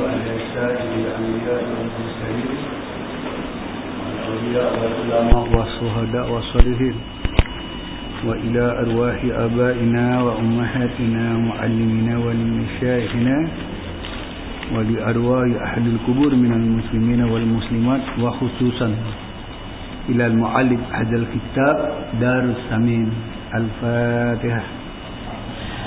وعلى سائر الأنبياء والمرسلين والأولياء والعلماء والشهداء والصالحين وإلى أرواح آبائنا وأمهاتنا ومعلمينا ولمشايخنا ولأرواح أهل القبور من المسلمين والمسلمات وخصوصا إلى المعلم هذا الكتاب دار السمين الفاتحة.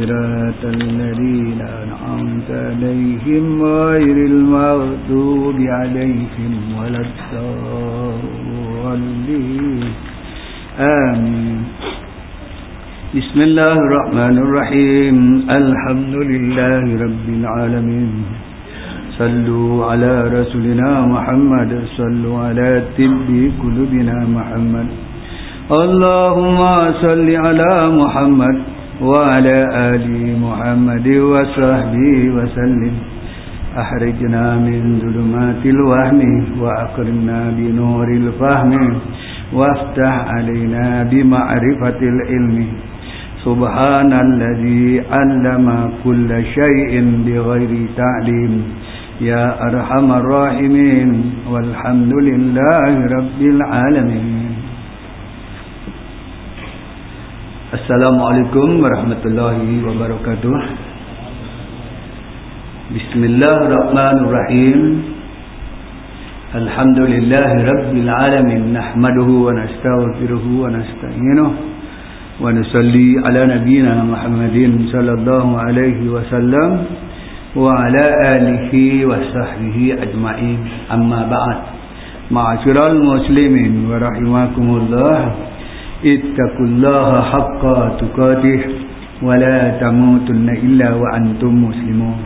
صراط الذين أنعمت عليهم غير المغضوب عليهم ولا الضالين. آمين. بسم الله الرحمن الرحيم. الحمد لله رب العالمين. صلوا على رسولنا محمد. صلوا على طب قلوبنا محمد. اللهم صل على محمد. وعلى آل محمد وصحبه وسلم. أحرجنا من ظلمات الوهم وأقرنا بنور الفهم. وافتح علينا بمعرفة العلم. سبحان الذي علم كل شيء بغير تعليم. يا أرحم الراحمين. والحمد لله رب العالمين. Assalamualaikum warahmatullahi wabarakatuh Bismillahirrahmanirrahim Alhamdulillahi rabbil alamin Nahmaduhu wa nasta'ufiruhu wa nasta'inuh Wa nusalli ala nabina Muhammadin sallallahu alaihi wasallam Wa ala alihi wa sahbihi ajma'in Amma ba'd Ma'asyiral muslimin wa rahimakumullah haqqa tuqatih wa la tamutunna illa wa antum muslimun.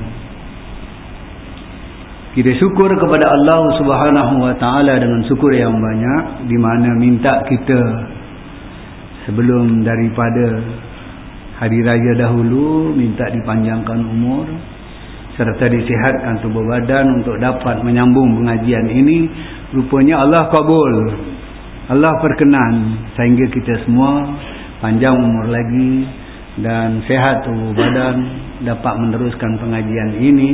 Kita syukur kepada Allah Subhanahu wa taala dengan syukur yang banyak di mana minta kita sebelum daripada hari raya dahulu minta dipanjangkan umur serta disihatkan tubuh badan untuk dapat menyambung pengajian ini. Rupanya Allah kabul Allah perkenan sehingga kita semua panjang umur lagi dan sehat tubuh badan dapat meneruskan pengajian ini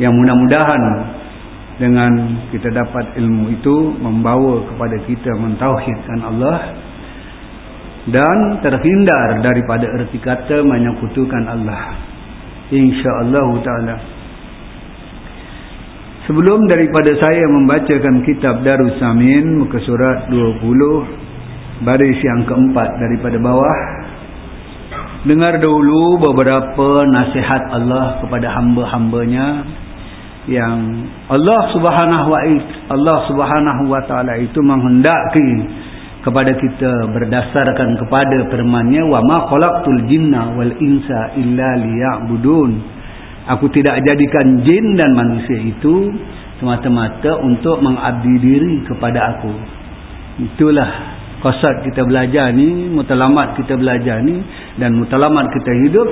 yang mudah-mudahan dengan kita dapat ilmu itu membawa kepada kita mentauhidkan Allah dan terhindar daripada erti kata menyekutukan Allah. insya-Allah taala Sebelum daripada saya membacakan kitab Darussamin muka surat 20 baris yang keempat daripada bawah dengar dahulu beberapa nasihat Allah kepada hamba-hambanya yang Allah Subhanahu wa Allah Subhanahu wa taala itu menghendaki kepada kita berdasarkan kepada firman-Nya wa ma khalaqtul jinna wal insa illa liya'budun Aku tidak jadikan jin dan manusia itu semata-mata untuk mengabdi diri kepada aku. Itulah kasat kita belajar ni, mutalamat kita belajar ni dan mutalamat kita hidup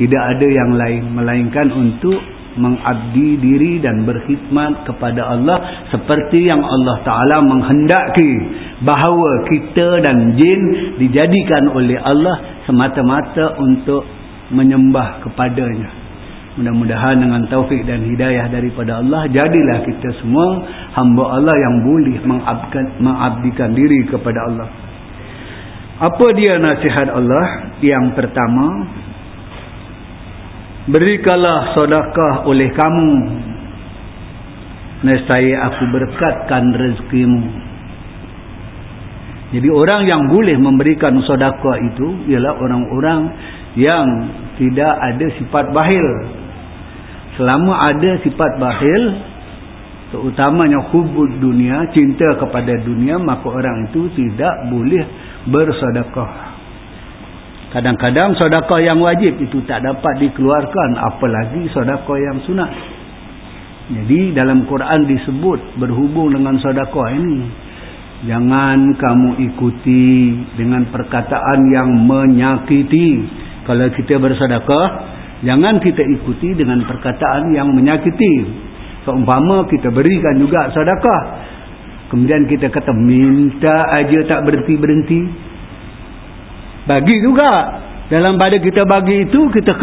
tidak ada yang lain melainkan untuk mengabdi diri dan berkhidmat kepada Allah seperti yang Allah Taala menghendaki bahawa kita dan jin dijadikan oleh Allah semata-mata untuk menyembah kepadanya. Mudah-mudahan dengan taufik dan hidayah daripada Allah jadilah kita semua hamba Allah yang boleh mengabdikan, mengabdikan diri kepada Allah. Apa dia nasihat Allah? Yang pertama, berikanlah sedekah oleh kamu. Nescaya aku berkatkan rezekimu. Jadi orang yang boleh memberikan sedekah itu ialah orang-orang yang tidak ada sifat bahil selama ada sifat bakhil terutamanya hubud dunia cinta kepada dunia maka orang itu tidak boleh bersedekah. Kadang-kadang sedekah yang wajib itu tak dapat dikeluarkan apalagi sedekah yang sunat. Jadi dalam Quran disebut berhubung dengan sedekah ini jangan kamu ikuti dengan perkataan yang menyakiti. Kalau kita bersedekah jangan kita ikuti dengan perkataan yang menyakiti. Seumpama kita berikan juga sedekah. Kemudian kita kata minta aja tak berhenti-berhenti. Bagi juga. Dalam pada kita bagi itu kita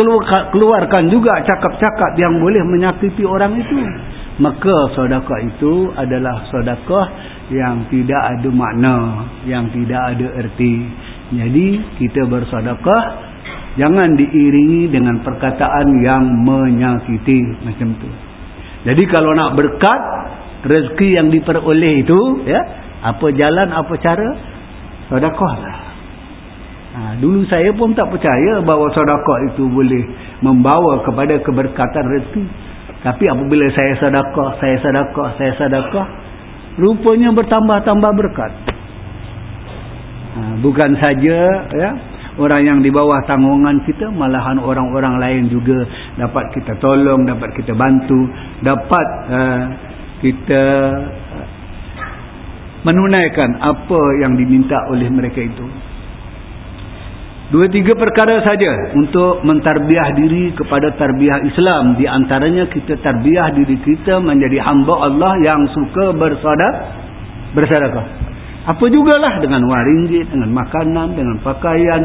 keluarkan juga cakap-cakap yang boleh menyakiti orang itu. Maka sedekah itu adalah sedekah yang tidak ada makna yang tidak ada erti. Jadi kita bersedekah jangan diiringi dengan perkataan yang menyakiti macam tu. Jadi kalau nak berkat rezeki yang diperoleh itu ya apa jalan apa cara? Sedekahlah ha, dulu saya pun tak percaya bahawa sedekah itu boleh membawa kepada keberkatan rezeki. Tapi apabila saya sedekah, saya sedekah, saya sedekah, rupanya bertambah-tambah berkat. Ha, bukan saja ya, orang yang di bawah tanggungan kita, malahan orang-orang lain juga dapat kita tolong, dapat kita bantu, dapat uh, kita uh, menunaikan apa yang diminta oleh mereka itu. Dua tiga perkara saja untuk mentarbiah diri kepada tarbiah Islam. Di antaranya kita tarbiah diri kita menjadi hamba Allah yang suka bersadar, bersadakah. Apa jugalah dengan wang ringgit, dengan makanan, dengan pakaian.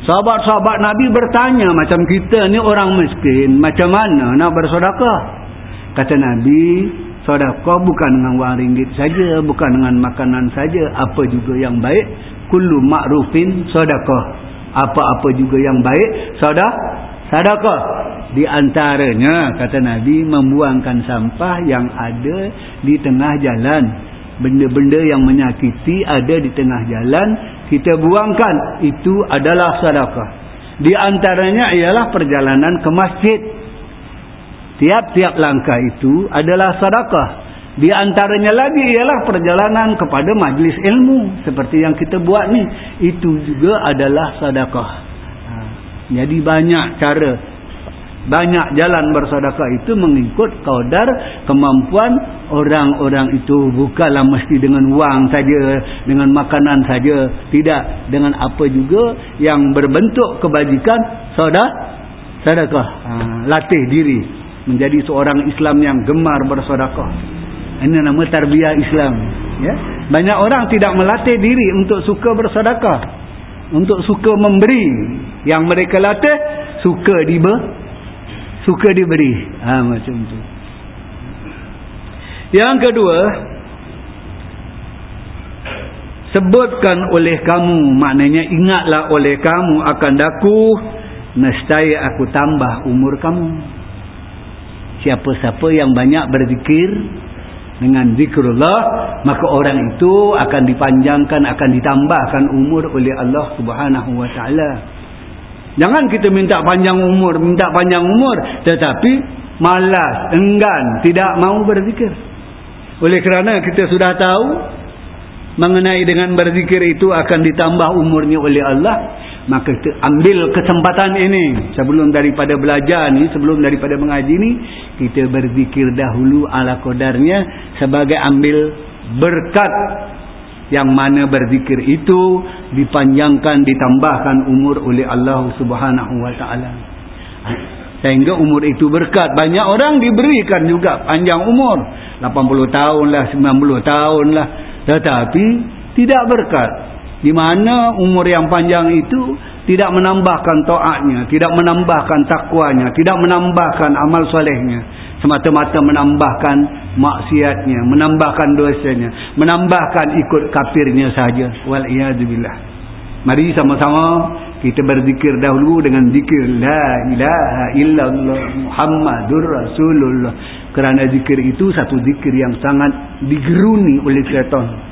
Ha. Sahabat-sahabat Nabi bertanya macam kita ni orang miskin, macam mana nak bersadakah? Kata Nabi, sadakah bukan dengan wang ringgit saja, bukan dengan makanan saja, apa juga yang baik? Kullu ma'rufin sadaqah apa-apa juga yang baik? Sadah sedekah di antaranya kata nabi membuangkan sampah yang ada di tengah jalan benda-benda yang menyakiti ada di tengah jalan kita buangkan itu adalah sedekah di antaranya ialah perjalanan ke masjid tiap-tiap langkah itu adalah sedekah di antaranya lagi ialah perjalanan kepada majlis ilmu seperti yang kita buat ni. Itu juga adalah sedekah. Ha. Jadi banyak cara banyak jalan bersedekah itu mengikut kadar kemampuan orang-orang itu bukanlah mesti dengan wang saja dengan makanan saja tidak dengan apa juga yang berbentuk kebajikan sedekah ha, latih diri menjadi seorang Islam yang gemar bersedekah ini nama tarbiyah Islam. Ya? Banyak orang tidak melatih diri untuk suka bersedekah. Untuk suka memberi. Yang mereka latih, suka diber, suka diberi. Ha, macam tu. Yang kedua, sebutkan oleh kamu, maknanya ingatlah oleh kamu akan daku, nescaya aku tambah umur kamu. Siapa-siapa yang banyak berzikir, dengan zikrullah maka orang itu akan dipanjangkan akan ditambahkan umur oleh Allah Subhanahu wa taala jangan kita minta panjang umur minta panjang umur tetapi malas enggan tidak mau berzikir. Oleh kerana kita sudah tahu mengenai dengan berzikir itu akan ditambah umurnya oleh Allah maka kita ambil kesempatan ini. Sebelum daripada belajar ni sebelum daripada mengaji ni kita berzikir dahulu ala kodarnya sebagai ambil berkat yang mana berzikir itu dipanjangkan ditambahkan umur oleh Allah Subhanahu wa taala. Sehingga umur itu berkat. Banyak orang diberikan juga panjang umur. 80 tahun lah 90 tahun lah. Tetapi tidak berkat. Di mana umur yang panjang itu tidak menambahkan taatnya, tidak menambahkan takwanya, tidak menambahkan amal solehnya. Semata-mata menambahkan maksiatnya, menambahkan dosanya, menambahkan ikut kafirnya saja. Wal'iyazubillah. Mari sama-sama kita berzikir dahulu dengan zikir La ilaha illallah Muhammadur Rasulullah. Kerana zikir itu satu zikir yang sangat digeruni oleh syaitan.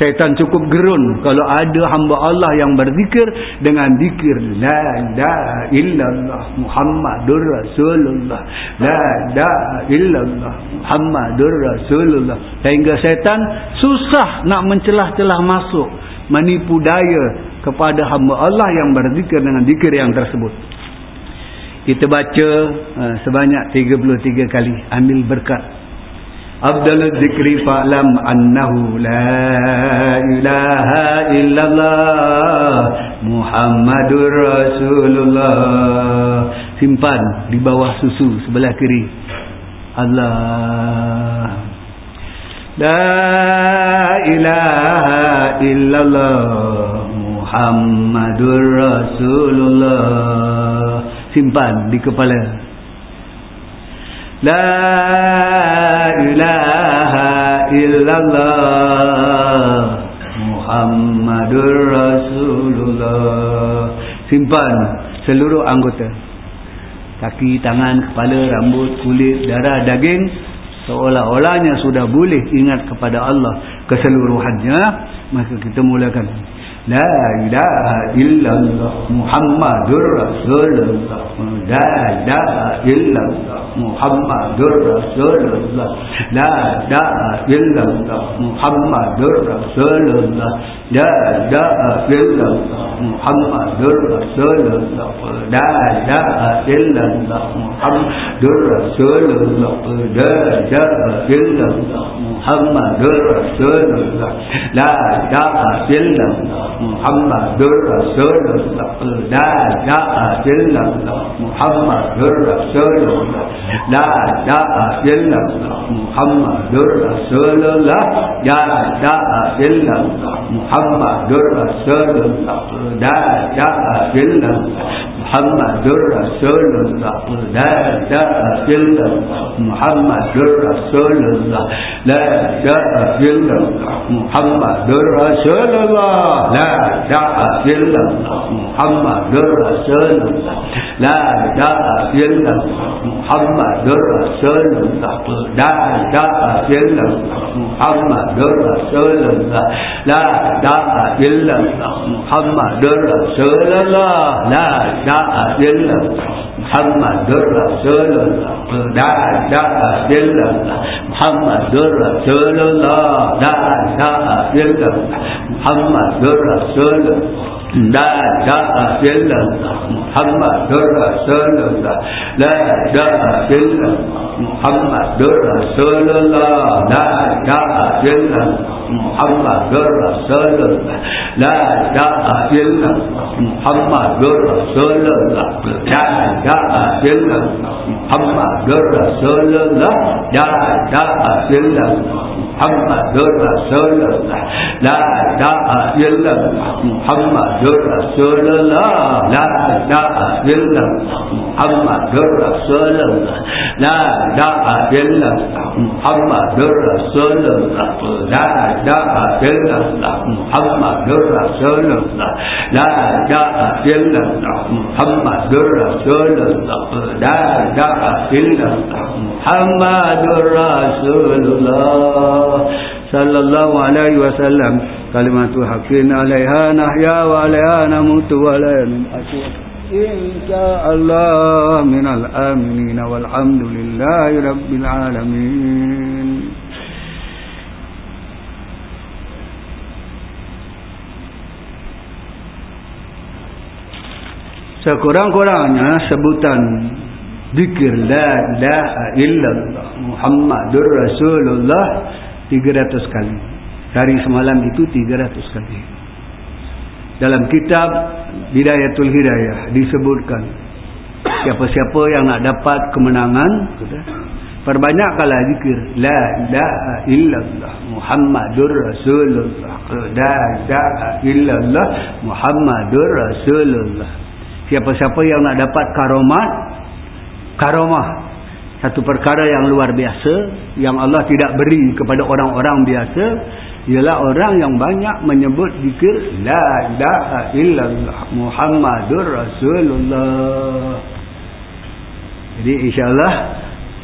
Syaitan cukup gerun kalau ada hamba Allah yang berzikir dengan zikir la ilaha illallah Muhammadur Rasulullah. La ilaha illallah Muhammadur Rasulullah. Sehingga syaitan susah nak mencelah-celah masuk menipu daya kepada hamba Allah yang berzikir dengan zikir yang tersebut. Kita baca uh, sebanyak 33 kali ambil berkat Abdul Zikri fa'lam annahu la ilaha illallah Muhammadur Rasulullah. Simpan di bawah susu sebelah kiri. Allah. La ilaha illallah Muhammadur Rasulullah. Simpan di kepala La ilaha illallah Muhammadur Rasulullah. Simpan seluruh anggota. Kaki, tangan, kepala, rambut, kulit, darah, daging Seolah-olahnya sudah boleh ingat kepada Allah keseluruhannya Maka kita mulakan La ilaha illallah Muhammadur Rasulullah. La ilaha illallah Muhammadur Rasulullah. La ilaha illallah Muhammadur Rasulullah. La ilaha illallah Muhammadur Rasulullah illallah Muhammadur Rasulullah illallah Muhammadur Rasulullah illallah Muhammadur Rasulullah illallah Muhammadur Rasulullah illallah Muhammadur Rasulullah illallah Muhammadur Rasulullah da da billah Muhammadur Rasulullah La ilaha illallah Muhammadur Rasulullah La ilaha illallah Muhammadur Rasulullah La ilaha illallah Muhammadur Rasulullah La ilaha illallah Muhammadur Rasulullah La ilaha illallah Muhammadur Rasulullah La ilaha illallah Muhammadur Rasulullah La Lah. Muhammadur Rasulullah. Da da Abdillah Muhammadur Rasulullah. Da da Abdillah Muhammadur Rasulullah. Tidak ada Muhammad Rasulullah. Tidak ada Muhammad Rasulullah. Tidak ada Muhammad Rasulullah. Tidak ada Muhammad Rasulullah. Tidak ada Muhammad Rasulullah. Tidak ada محمد رسول الله لا دعا إلا محمد رسول الله لا دعا إلا محمد رسول الله لا دعا إلا محمد رسول الله لا دعا إلا محمد رسول الله لا دعا إلا محمد رسول الله لا دعا إلا محمد رسول الله Rasulullah sallallahu alaihi wasallam. Kalimatu haqqin 'alaiha nahya wa 'alaiha namutu wa la namut insyaallah minal aminin walhamdulillahi rabbil alamin. Sekurang-kurangnya sebutan zikir la ilaha illallah muhammadur rasulullah 300 kali. Dari semalam itu 300 kali. Dalam kitab Bidayatul Hidayah disebutkan siapa-siapa yang nak dapat kemenangan perbanyakkanlah zikir la ilaha illallah muhammadur rasulullah. La ilaha illallah muhammadur rasulullah. Siapa-siapa yang nak dapat karomat karomah satu perkara yang luar biasa yang Allah tidak beri kepada orang-orang biasa ialah orang yang banyak menyebut zikir la ilaha illallah muhammadur rasulullah. Jadi insyaallah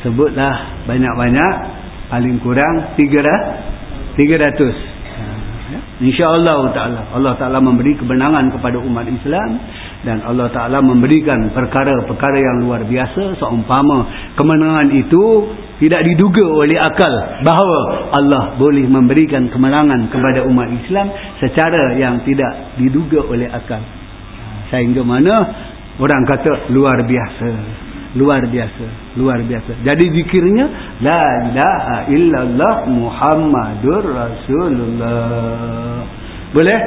sebutlah banyak-banyak paling kurang 300 300 insyaallah taala. Allah taala memberi kebenangan kepada umat Islam dan Allah Ta'ala memberikan perkara-perkara yang luar biasa. Seumpama kemenangan itu tidak diduga oleh akal bahawa Allah boleh memberikan kemenangan kepada umat Islam secara yang tidak diduga oleh akal. Sehingga mana orang kata luar biasa luar biasa luar biasa. Jadi zikirnya la ilaha illallah muhammadur rasulullah. Boleh?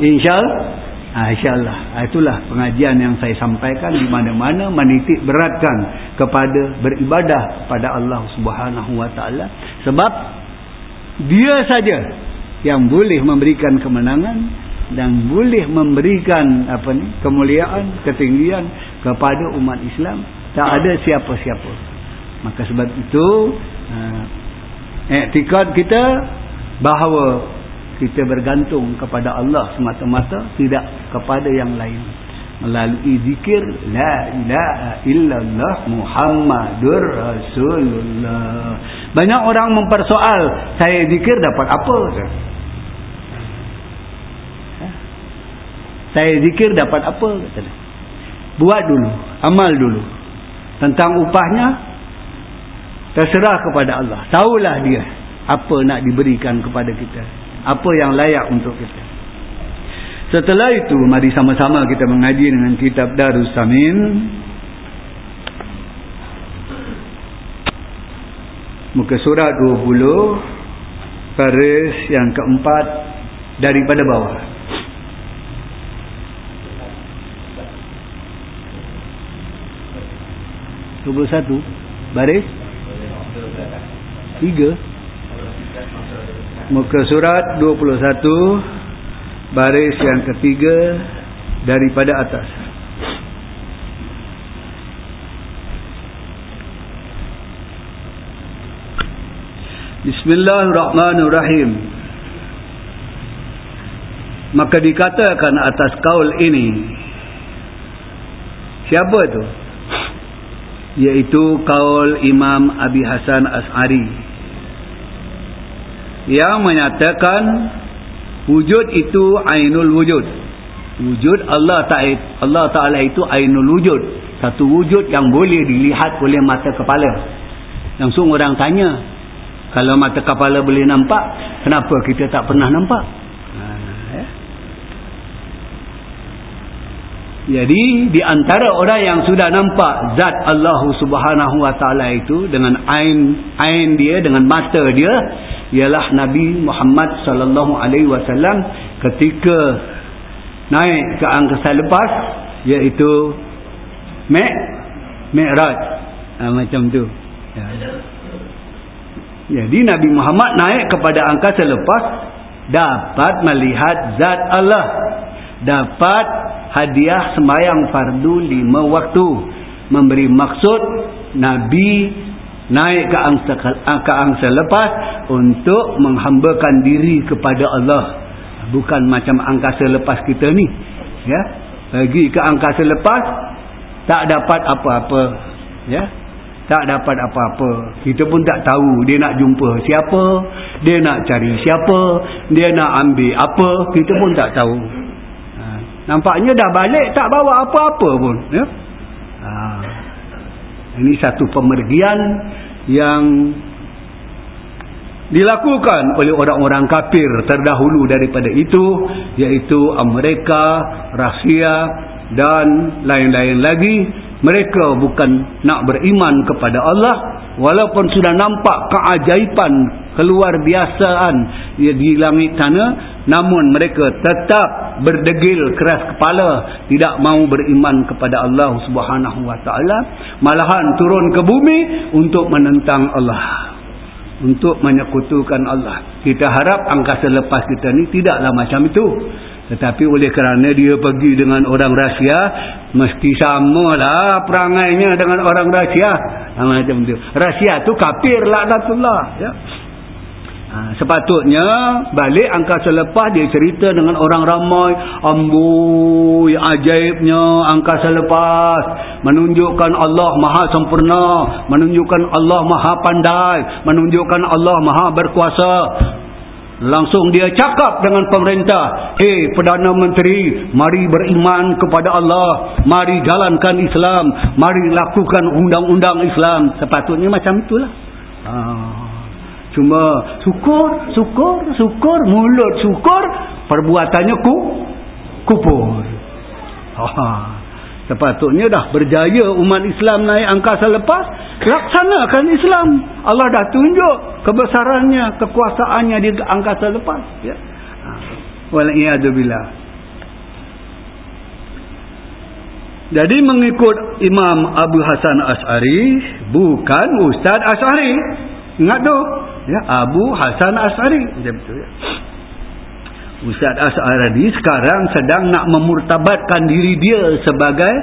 Insyaallah ha, insyaallah. Ha, itulah pengajian yang saya sampaikan di mana-mana. Menitik beratkan kepada beribadah pada Allah Subhanahu taala. Sebab dia saja yang boleh memberikan kemenangan dan boleh memberikan apa ni kemuliaan ketinggian kepada umat Islam. Tak ada siapa-siapa. Maka sebab itu uh, iktikad kita bahawa kita bergantung kepada Allah semata-mata tidak kepada yang lain. Melalui zikir la ilaha illallah muhammadur rasulullah. Banyak orang mempersoal saya zikir dapat apa saya zikir dapat apa buat dulu amal dulu. Tentang upahnya terserah kepada Allah. Tahulah dia apa nak diberikan kepada kita apa yang layak untuk kita. Setelah itu mari sama-sama kita mengaji dengan kitab Darus Samin. Muka surat 20 baris yang keempat daripada bawah. Dua puluh satu baris? Tiga muka surat 21 baris yang ketiga daripada atas. Bismillahirrahmanirrahim. Maka dikatakan atas kaul ini siapa itu yaitu kaul Imam Abi Hasan As'ari yang menyatakan wujud itu ainul wujud. Wujud Allah Ta'ala Allah Ta'ala itu ainul wujud. Satu wujud yang boleh dilihat oleh mata kepala. Langsung orang tanya kalau mata kepala boleh nampak kenapa kita tak pernah nampak? Ha, ya. jadi di antara orang yang sudah nampak zat Allah Subhanahu Wa Taala itu dengan ain ain dia dengan mata dia ialah Nabi Muhammad sallallahu alaihi wasallam ketika naik ke angkasa lepas iaitu Mi' Mi'raj. Ha, macam tu. Ya. jadi Nabi Muhammad naik kepada angkasa lepas dapat melihat zat Allah. Dapat hadiah sembahyang fardu lima waktu. Memberi maksud Nabi naik ke angsa, ke angsa lepas untuk menghambakan diri kepada Allah. Bukan macam angkasa lepas kita ni ya. Pergi ke angkasa lepas tak dapat apa-apa ya. Tak dapat apa-apa. Kita pun tak tahu dia nak jumpa siapa dia nak cari siapa dia nak ambil apa kita pun tak tahu. Ha. nampaknya dah balik tak bawa apa-apa pun ya. Ini satu pemergian yang dilakukan oleh orang-orang kafir terdahulu daripada itu iaitu Amerika, Rusia dan lain-lain lagi. Mereka bukan nak beriman kepada Allah walaupun sudah nampak keajaiban keluar biasaan di langit sana namun mereka tetap berdegil keras kepala tidak mau beriman kepada Allah Subhanahu wa taala malahan turun ke bumi untuk menentang Allah untuk menyekutukan Allah. Kita harap angkasa lepas kita ni tidaklah macam itu. Tetapi oleh kerana dia pergi dengan orang Rusia mesti samalah perangainya dengan orang ha, macam tu Rusia tu kafir laknatullah ya Ha, sepatutnya balik angkasa lepas dia cerita dengan orang ramai amboi ajaibnya angkasa lepas. Menunjukkan Allah maha sempurna menunjukkan Allah maha pandai menunjukkan Allah maha berkuasa. Langsung dia cakap dengan pemerintah hei Perdana Menteri mari beriman kepada Allah mari jalankan Islam mari lakukan undang-undang Islam. Sepatutnya macam itulah. Haa Cuma syukur, syukur, syukur, mulut syukur, perbuatannya ku, kupur. Ha. sepatutnya dah berjaya umat Islam naik angkasa lepas laksanakan Islam Allah dah tunjuk kebesarannya kekuasaannya di angkasa lepas ya ha. waliyadzubillah jadi mengikut Imam Abu Hasan Ash'ari bukan Ustaz Ash'ari ingat tu ya Abu Hasan Ash'ari betul ya Ustaz As'aradi sekarang sedang nak memurtabatkan diri dia sebagai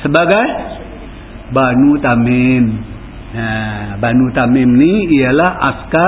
sebagai Banu Tamim. Ha, Banu Tamim ni ialah askar